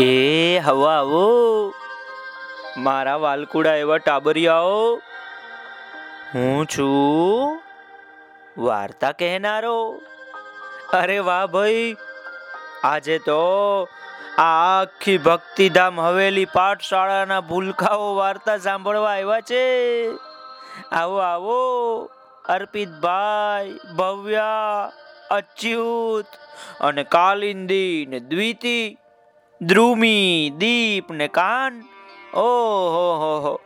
એ હવા આવો મારા વાલકુડા એવા ટાબરિયાઓ, હું છું વાર્તા કહેનારો. અરે વાહ ભાઈ, આજે તો આખી ભક્તિધામ હવેલી પાઠશાળાના ભૂલકાઓ વાર્તા સાંભળવા આવ્યા છે. આવો આવો, અર્પિતભાઈ, ભવ્યા, અચ્યુત અને કાલિંદી ને દ્વિતી દ્રુમી દીપ ને કાન. ઓહો, હો હો.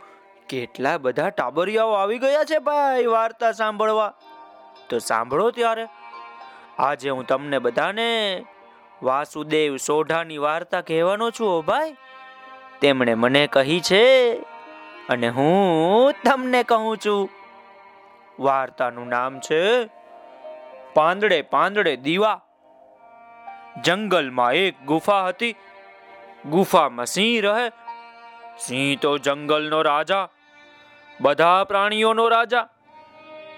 કેટલા બધા ટાબરિયાઓ આવી ગયા છે ભાઈ વાર્તા સાંભળવા. તો સાંભળો ત્યારે. આજે હું તમને બધાને વાસુદેવ સોઢાની વાર્તા કહેવાનો છું ભાઈ. તેમણે મને કહી છે અને હું તમને કહું છું. વાર્તાનું નામ છે પાંદડે પાંદડે દીવા. જંગલમાં એક ગુફા હતી. ગુફામાં સિંહ રહે. સિંહ તો જંગલનો રાજા, બધા પ્રાણીઓનો રાજા.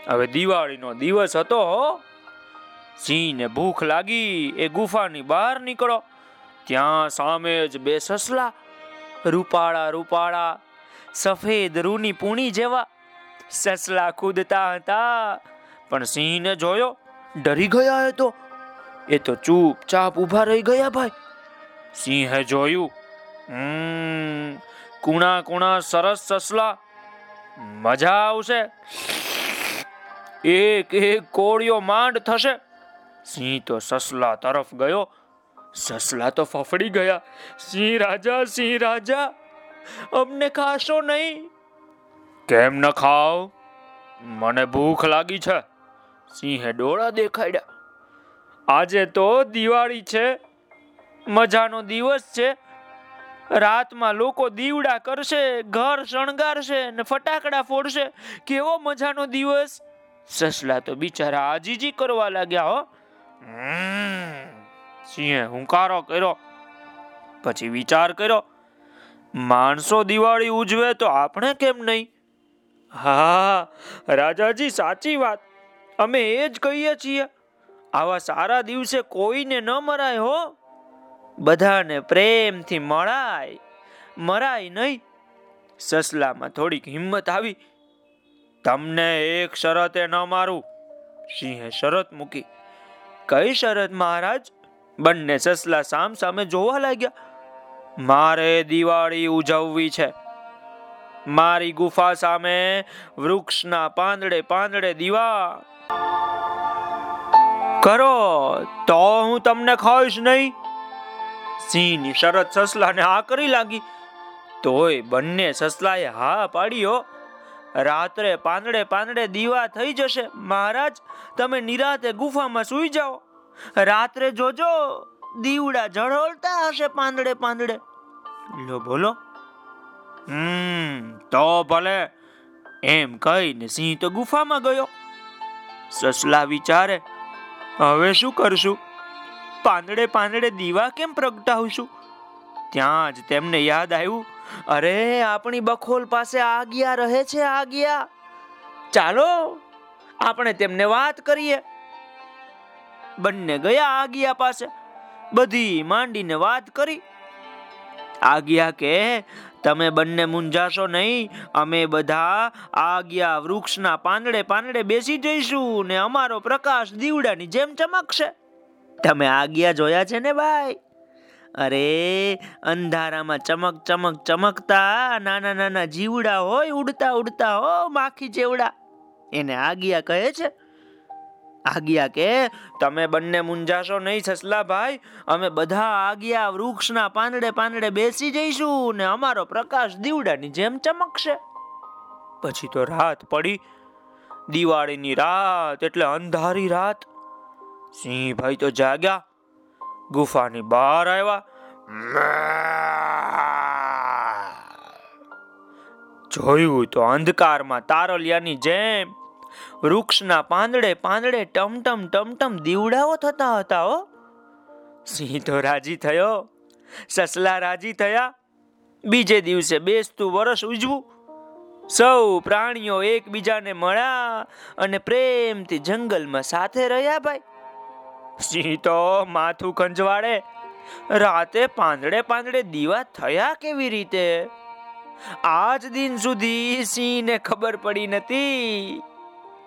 હવે દિવાળીનો દિવસ હતો સિંહને ભૂખ લાગી, એ ગુફાની બહાર નીકળો. ત્યાં સામે જ બે સસલા, રૂપાળા રૂપાળા, સફેદ રૂની પૂણી જેવા. સસલા કૂદતા હતા, પણ સિંહને જોયો, ડરી ગયા એ તો. એ તો ચૂપચાપ ઊભા રહી ગયા ભાઈ. સિંહે જોયું. કુણા કુણા સરસ સસલા. મજા આવશે. એક એક કોળિયો માંડ થશે. સિંહ તો સસલા તરફ ગયો. સસલા તો ફફડી ગયા. સિંહ રાજા સિંહ રાજા, અમને ખાશો નહીં. કેમ ન ખાવ? મને ભૂખ લાગી છે. સિંહે ડોળા દેખાડ્યા. આજે તો દિવાળી છે. મજાનો દિવસ છે. રાતમાં લોકો દીવડા કરશે, ઘર શણગારશે ને ફટાકડા ફોડશે. કેવો મજાનો દિવસ? સસલા તો બિચારા આજીજી કરવા લાગ્યા, હો. સિંહે હુંકારો કર્યો, પછી વિચાર કર્યો, માણસો દિવાળી ઉજવે તો આપણે કેમ નહીં? હા, રાજાજી, સાચી વાત. અમે એ જ કહીએ છીએ. આવા સારા દિવસે કોઈને ન મરાય, હો. બધાને પ્રેમથી મળાય. મરાય નહીં. સસલામાં થોડીક હિંમત આવી. તમને એક શરતે ન મારું. સિંહે શરત મૂકી. કઈ શરત મહારાજ? બંને સસલા સામ સામે જોવા લાગ્યા. મારે દિવાળી ઉજવવી છે. મારી ગુફા સામે વૃક્ષના પાંદડે પાંદડે દીવા. કરો, તો હું તમને ખાઈશ નહીં. સિંહની શરત સસલાને હા કરી લાગી. તોય બંને સસલાએ હા પાડ્યો. રાત્રે પાંદડે પાંદડે દીવા થઈ જશે. મહારાજ, તમે નિરાતે ગુફામાં સૂઈ જાઓ. રાત્રે જોજો, દીવડા જળોળતા હશે પાંદડે પાંદડે. લો, બોલો. હમ, તો ભલે. એમ કહીને સિંહ તો ગુફામાં ગયો. સસલા વિચારે, હવે શું કરશું? પાંદડે પાંદડે દીવા કેમ પ્રગટાવશું ત્યાં જ તેમને યાદ આવ્યું, અરે, આપણી બખોલ પાસે આગિયા રહે છે, આગિયા. ચાલો, આપણે તેમને વાત કરીએ. બંને ગયા આગિયા પાસે, બધી માંડીને વાત કરી. આગિયા કે, તમે બંને મુંજાશો નહીં, અમે બધા આગિયા વૃક્ષના પાંદડે પાંદડે બેસી જઈશું ને અમારો પ્રકાશ દીવડાની જેમ ચમકશે. તમે આગિયા જોયા છે ને ભાઈ? અરે, અંધારામાં ચમક ચમક, ચમકતા નાના નાના જીવડા હોય, ઉડતા ઉડતા હો, માખી જેવડા. એને આગિયા કહે છે. આગિયા કે, તમે બંને મુંજાશો નહીં સસલા ભાઈ. અમે બધા આગિયા વૃક્ષના પાંદડે પાંદડે બેસી જઈશું ને અમારો પ્રકાશ દીવડાની જેમ ચમકશે. પછી તો રાત પડી. દિવાળીની રાત એટલે અંધારી રાત. સિંહ ભાઈ તો જાગ્યા. ગુફાની બહાર આવ્યા. જોયું તો અંધકારમાં તારલિયાની જેમ વૃક્ષના પાંદડે પાંદડે ટમટમ ટમટમ દીવડાઓ થતા હતા, હો. સિંહ તો રાજી થયો. સસલા રાજી થયા. બીજે દિવસે બેસતું વરસ ઉજવું. સૌ પ્રાણીઓ એકબીજાને મળ્યા અને પ્રેમથી જંગલમાં સાથે રહ્યા ભાઈ. સિંહ તો માથું ખંજવાડે રાતે પાંદડે પાંદડે દીવા થયા કેવી રીતે? આજ દિન સુધી સિંહને ખબર પડી નથી.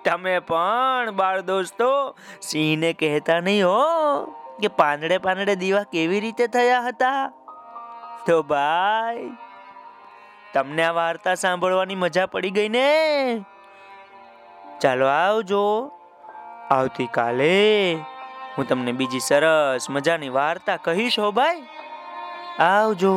તમે પણ બાળ દોસ્તો સિંહને કહેતા નહીં હો કે પાંદડે પાંદડે દીવા કેવી રીતે થયા હતા. તો ભાઈ, તમને આ વાર્તા સાંભળવાની મજા પડી ગઈ ને? ચાલો આવજો. આવતીકાલે હું તમને બીજી સરસ મજાની વાર્તા કહીશ હો ભાઈ. આવજો.